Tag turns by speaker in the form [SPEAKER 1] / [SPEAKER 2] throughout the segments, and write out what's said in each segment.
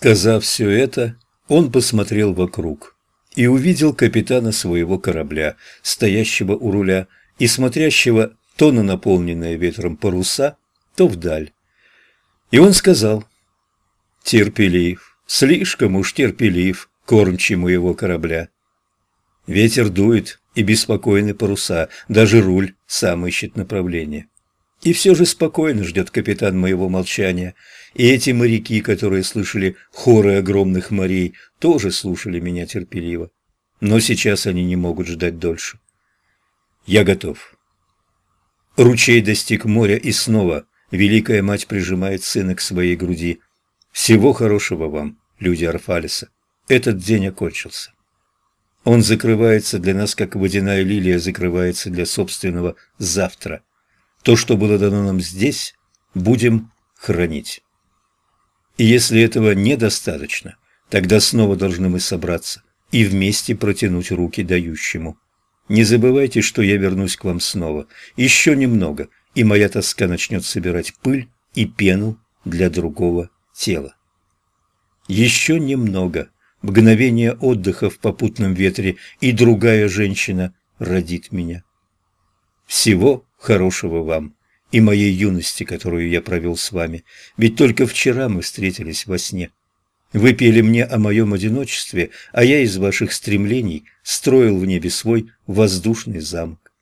[SPEAKER 1] Сказав все это, он посмотрел вокруг и увидел капитана своего корабля, стоящего у руля и смотрящего то на наполненные ветром паруса, то вдаль. И он сказал, «Терпелив, слишком уж терпелив, кормчий моего корабля. Ветер дует, и беспокойны паруса, даже руль сам ищет направление. И все же спокойно ждет капитан моего молчания, и эти моряки, которые слышали хоры огромных морей, тоже слушали меня терпеливо. Но сейчас они не могут ждать дольше. Я готов. Ручей достиг моря, и снова Великая Мать прижимает сына к своей груди. Всего хорошего вам, люди Арфалиса. Этот день окончился. Он закрывается для нас, как водяная лилия закрывается для собственного завтра. То, что было дано нам здесь, будем хранить. И если этого недостаточно, тогда снова должны мы собраться и вместе протянуть руки дающему. Не забывайте, что я вернусь к вам снова. Еще немного, и моя тоска начнет собирать пыль и пену для другого тела. Еще немного, мгновение отдыха в попутном ветре, и другая женщина родит меня. Всего хорошего вам и моей юности, которую я провел с вами, ведь только вчера мы встретились во сне. Вы пели мне о моем одиночестве, а я из ваших стремлений строил в небе свой воздушный замок.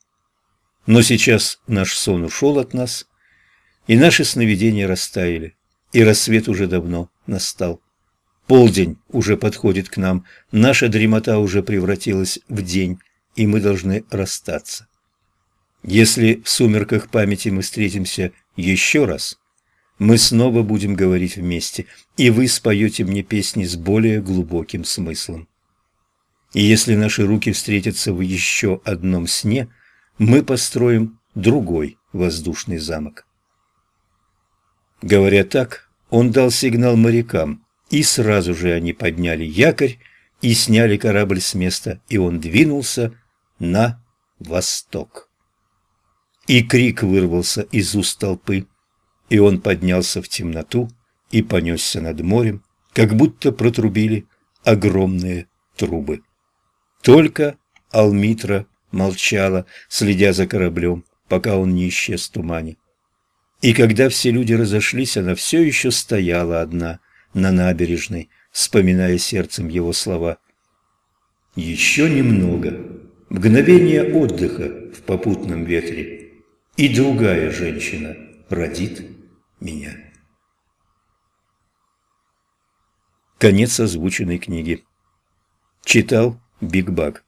[SPEAKER 1] Но сейчас наш сон ушел от нас, и наши сновидения растаяли, и рассвет уже давно настал. Полдень уже подходит к нам, наша дремота уже превратилась в день, и мы должны расстаться. Если в сумерках памяти мы встретимся еще раз, мы снова будем говорить вместе, и вы споете мне песни с более глубоким смыслом. И если наши руки встретятся в еще одном сне, мы построим другой воздушный замок. Говоря так, он дал сигнал морякам, и сразу же они подняли якорь и сняли корабль с места, и он двинулся на восток. И крик вырвался из уст толпы и он поднялся в темноту и понесся над морем, как будто протрубили огромные трубы. Только Алмитра молчала, следя за кораблем, пока он не исчез в тумане. И когда все люди разошлись, она все еще стояла одна на набережной, вспоминая сердцем его слова. «Еще немного, мгновение отдыха в попутном ветре, и другая женщина родит меня. Конец озвученной книги. Читал Биг Баг.